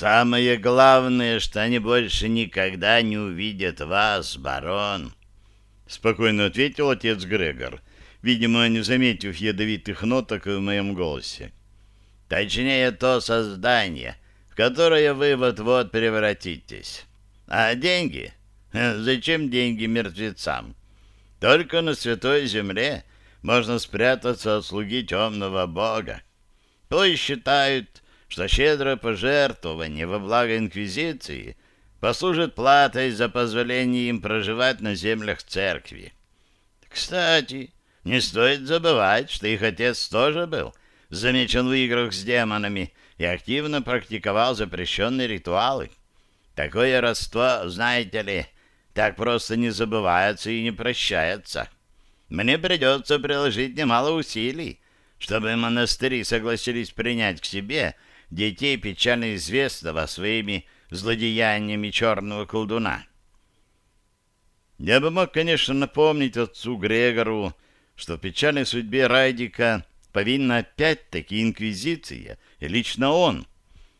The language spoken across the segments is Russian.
Самое главное, что они больше никогда не увидят вас, барон. Спокойно ответил отец Грегор, видимо, не заметив ядовитых ноток в моем голосе. Точнее, то создание, в которое вы вот-вот превратитесь. А деньги? Зачем деньги мертвецам? Только на святой земле можно спрятаться от слуги темного бога. Пусть считают, что щедрое пожертвование во благо Инквизиции послужит платой за позволение им проживать на землях церкви. Кстати, не стоит забывать, что их отец тоже был замечен в играх с демонами и активно практиковал запрещенные ритуалы. Такое родство, знаете ли, так просто не забывается и не прощается. Мне придется приложить немало усилий, чтобы монастыри согласились принять к себе детей печально известного своими злодеяниями черного колдуна. Я бы мог, конечно, напомнить отцу Грегору, что в печальной судьбе Райдика повинна опять-таки инквизиция, и лично он,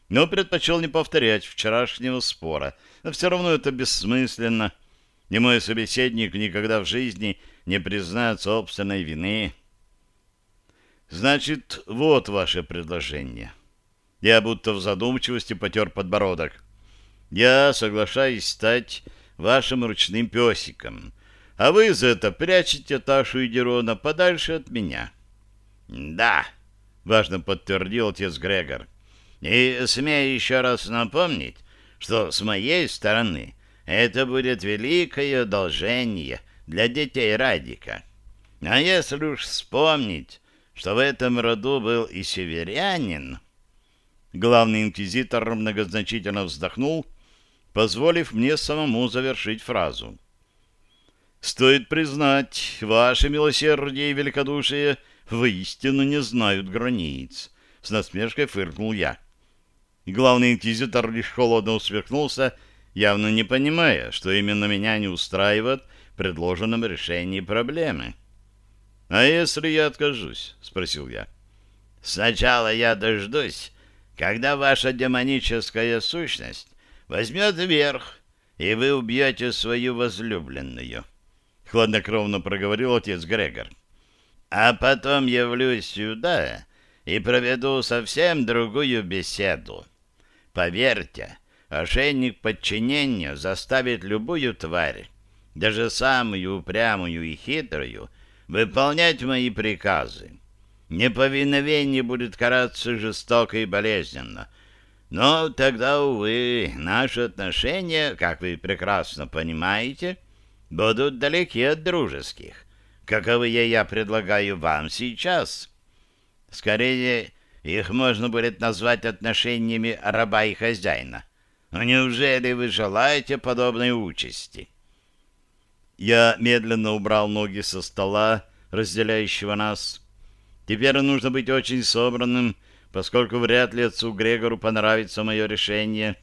но предпочел не повторять вчерашнего спора. Но все равно это бессмысленно, и мой собеседник никогда в жизни не признает собственной вины. Значит, вот ваше предложение. Я будто в задумчивости потер подбородок. Я соглашаюсь стать вашим ручным песиком, а вы за это прячете Ташу и Дерона подальше от меня. Да, важно подтвердил отец Грегор. И смею еще раз напомнить, что с моей стороны это будет великое одолжение для детей Радика. А если уж вспомнить, что в этом роду был и северянин... Главный инквизитор многозначительно вздохнул, позволив мне самому завершить фразу. «Стоит признать, ваше милосердие и великодушие воистину не знают границ», — с насмешкой фыркнул я. Главный инквизитор лишь холодно усмехнулся, явно не понимая, что именно меня не устраивает в предложенном решении проблемы. «А если я откажусь?» — спросил я. «Сначала я дождусь, когда ваша демоническая сущность возьмет верх, и вы убьете свою возлюбленную», — хладнокровно проговорил отец Грегор. «А потом явлюсь сюда и проведу совсем другую беседу. Поверьте, ошейник подчинения заставит любую тварь, даже самую упрямую и хитрую, выполнять мои приказы. Неповиновение будет караться жестоко и болезненно. Но тогда, увы, наши отношения, как вы прекрасно понимаете, будут далеки от дружеских, каковые я предлагаю вам сейчас. Скорее, их можно будет назвать отношениями раба и хозяина. Но неужели вы желаете подобной участи? Я медленно убрал ноги со стола, разделяющего нас. Теперь нужно быть очень собранным, поскольку вряд ли отцу Грегору понравится мое решение.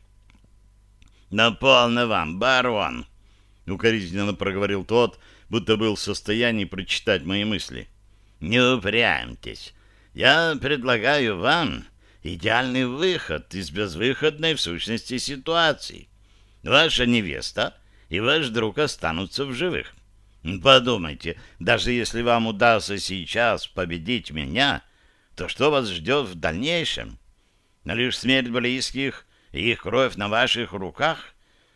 «Наполно вам, барон!» — укоризненно проговорил тот, будто был в состоянии прочитать мои мысли. «Не упрямьтесь. Я предлагаю вам идеальный выход из безвыходной в сущности ситуации. Ваша невеста и ваш друг останутся в живых. Подумайте, даже если вам удастся сейчас победить меня, то что вас ждет в дальнейшем? Лишь смерть близких и их кровь на ваших руках?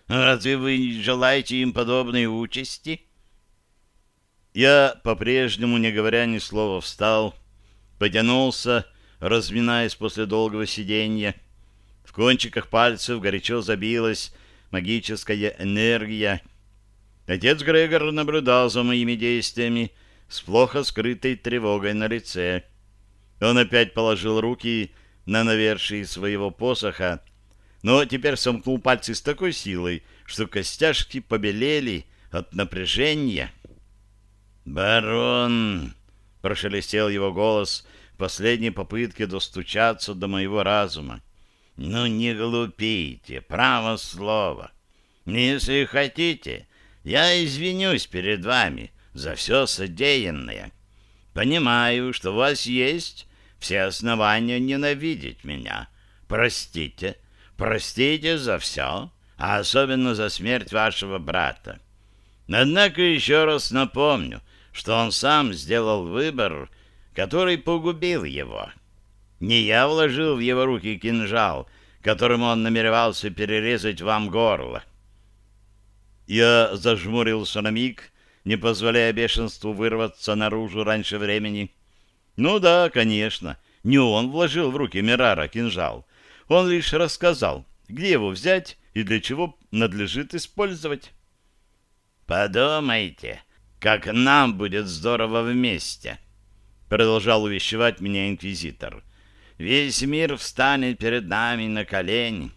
Разве вы не желаете им подобной участи?» Я, по-прежнему, не говоря ни слова, встал, потянулся, разминаясь после долгого сидения. В кончиках пальцев горячо забилась магическая энергия. Отец Грегор наблюдал за моими действиями с плохо скрытой тревогой на лице. Он опять положил руки на навершие своего посоха, но теперь сомкнул пальцы с такой силой, что костяшки побелели от напряжения. «Барон!» — прошелестел его голос в последней попытке достучаться до моего разума. «Ну, не глупите, право слово. Если хотите, я извинюсь перед вами за все содеянное. Понимаю, что у вас есть все основания ненавидеть меня. Простите, простите за все, а особенно за смерть вашего брата. Однако еще раз напомню, что он сам сделал выбор, который погубил его. Не я вложил в его руки кинжал, которым он намеревался перерезать вам горло. Я зажмурился на миг, не позволяя бешенству вырваться наружу раньше времени. Ну да, конечно, не он вложил в руки Мирара кинжал. Он лишь рассказал, где его взять и для чего надлежит использовать. «Подумайте, как нам будет здорово вместе», — продолжал увещевать меня инквизитор. «Весь мир встанет перед нами на колени».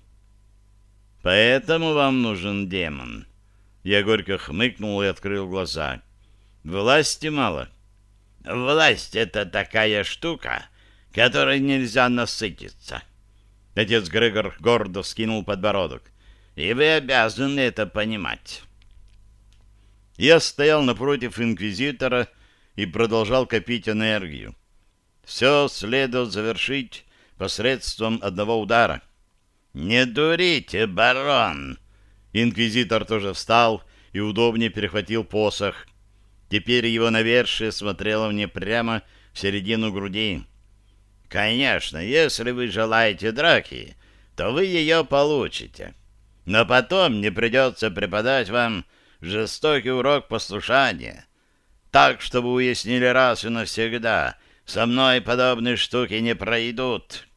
«Поэтому вам нужен демон». Я горько хмыкнул и открыл глаза. «Власти мало». «Власть — это такая штука, которой нельзя насытиться». Отец Грегор гордо вскинул подбородок. «И вы обязаны это понимать». Я стоял напротив инквизитора и продолжал копить энергию. Все следует завершить посредством одного удара. «Не дурите, барон!» Инквизитор тоже встал и удобнее перехватил посох. Теперь его навершие смотрело мне прямо в середину груди. «Конечно, если вы желаете драки, то вы ее получите. Но потом не придется преподать вам жестокий урок послушания. Так, чтобы уяснили раз и навсегда, со мной подобные штуки не пройдут.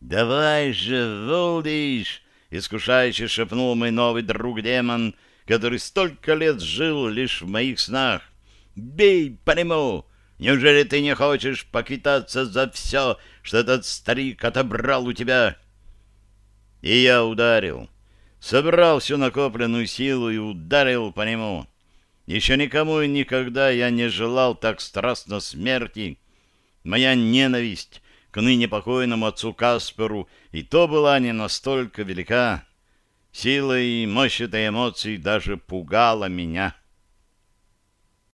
«Давай же, Волдиш!» — искушающе шепнул мой новый друг-демон, который столько лет жил лишь в моих снах. «Бей по нему! Неужели ты не хочешь поквитаться за все, что этот старик отобрал у тебя?» И я ударил собрал всю накопленную силу и ударил по нему. Еще никому и никогда я не желал так страстно смерти. Моя ненависть к ныне покойному отцу Касперу и то была не настолько велика. Сила и мощь этой эмоции даже пугала меня.